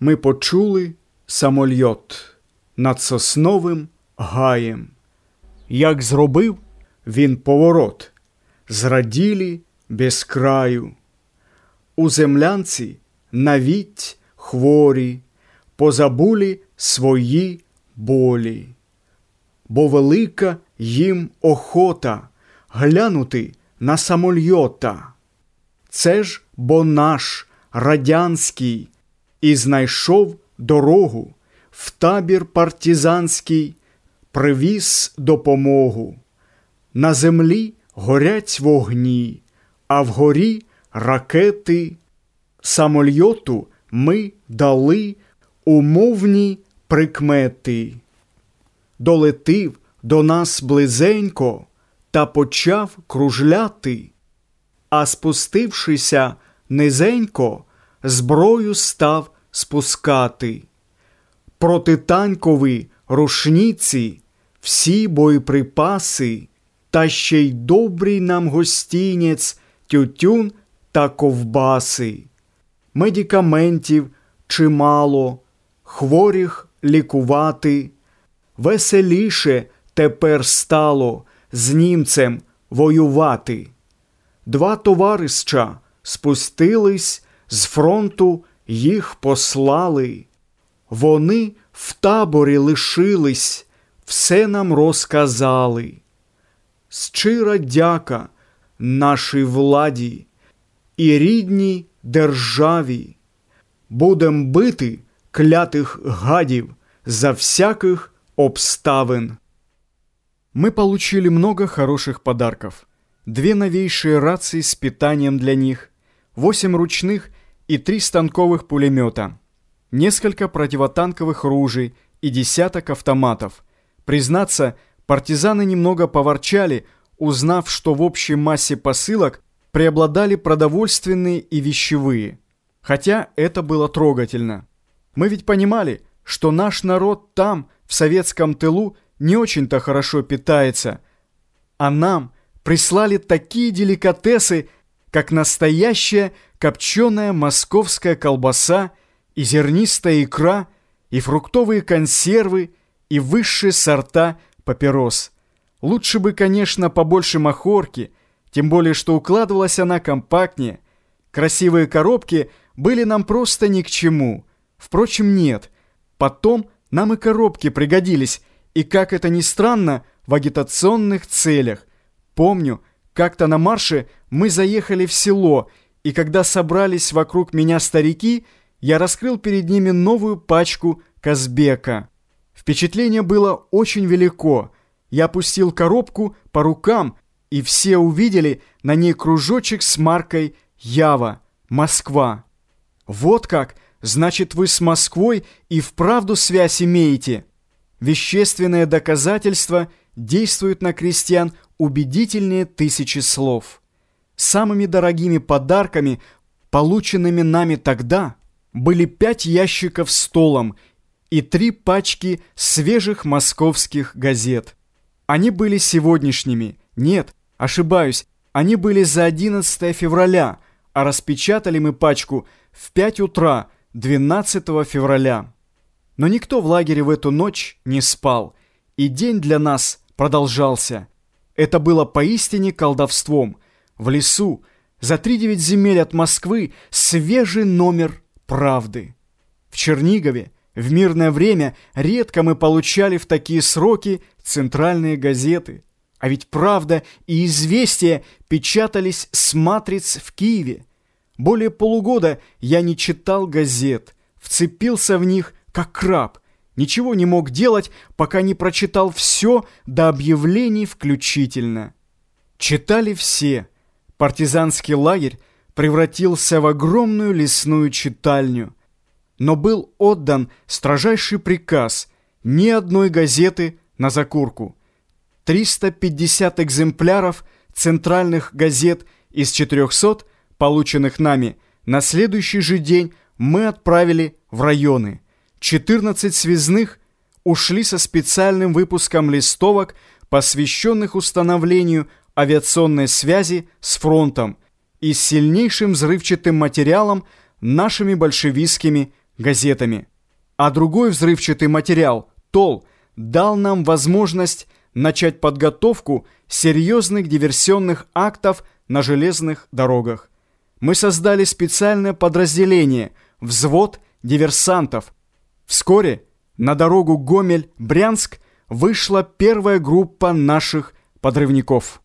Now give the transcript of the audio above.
ми почули самольот над сосновим гаєм. Як зробив він поворот, зраділі без краю. У землянці навіть хворі, позабулі свої болі, бо велика їм охота глянути на самольота. Це ж бо наш радянський і знайшов дорогу в табір партизанський, привіз допомогу. На землі горять вогні, а вгорі ракети. Самольоту ми дали умовні прикмети. Долетив до нас близенько та почав кружляти, а спустившися низенько, зброю став спускати. Протитанкові рушниці, всі боєприпаси, та ще й добрий нам гостінець, тютюн та ковбаси, медикаментів чимало, хворих лікувати. Веселіше тепер стало з німцем воювати. Два товариша спустились з фронту, їх послали. Вони в таборі лишились, все нам розказали. Щира дяка нашій владі і рідній державі. Будем бити клятих гадів за всяких обставин. Мы получили много хороших подарков. Две новейшие рации с питанием для них, восемь ручных и три станковых пулемета, несколько противотанковых ружей и десяток автоматов. Признаться, партизаны немного поворчали, узнав, что в общей массе посылок преобладали продовольственные и вещевые. Хотя это было трогательно. Мы ведь понимали, что наш народ там, в советском тылу, не очень-то хорошо питается, а нам прислали такие деликатесы, как настоящая копченая московская колбаса и зернистая икра, и фруктовые консервы, и высшие сорта папирос. Лучше бы, конечно, побольше махорки, тем более, что укладывалась она компактнее. Красивые коробки были нам просто ни к чему. Впрочем, нет. Потом нам и коробки пригодились, и, как это ни странно, в агитационных целях. Помню, как-то на марше мы заехали в село, и когда собрались вокруг меня старики, я раскрыл перед ними новую пачку Казбека. Впечатление было очень велико. Я опустил коробку по рукам, и все увидели на ней кружочек с маркой «Ява, Москва». Вот как, значит, вы с Москвой и вправду связь имеете. Вещественное доказательство действует на крестьян убедительнее тысячи слов. Самыми дорогими подарками, полученными нами тогда, были пять ящиков столом и три пачки свежих московских газет. Они были сегодняшними. Нет, ошибаюсь, они были за 11 февраля, а распечатали мы пачку в 5 утра 12 февраля. Но никто в лагере в эту ночь не спал, и день для нас продолжался. Это было поистине колдовством. В лесу, за три-девять земель от Москвы, свежий номер правды. В Чернигове в мирное время редко мы получали в такие сроки центральные газеты. А ведь «Правда» и «Известия» печатались с матриц в Киеве. Более полугода я не читал газет, вцепился в них как краб, ничего не мог делать, пока не прочитал все до объявлений включительно. Читали все. Партизанский лагерь превратился в огромную лесную читальню. Но был отдан строжайший приказ ни одной газеты на закурку. 350 экземпляров центральных газет из 400, полученных нами, на следующий же день мы отправили в районы – 14 связных ушли со специальным выпуском листовок, посвященных установлению авиационной связи с фронтом и с сильнейшим взрывчатым материалом нашими большевистскими газетами. А другой взрывчатый материал, ТОЛ, дал нам возможность начать подготовку серьезных диверсионных актов на железных дорогах. Мы создали специальное подразделение, взвод диверсантов. Вскоре на дорогу Гомель-Брянск вышла первая группа наших подрывников.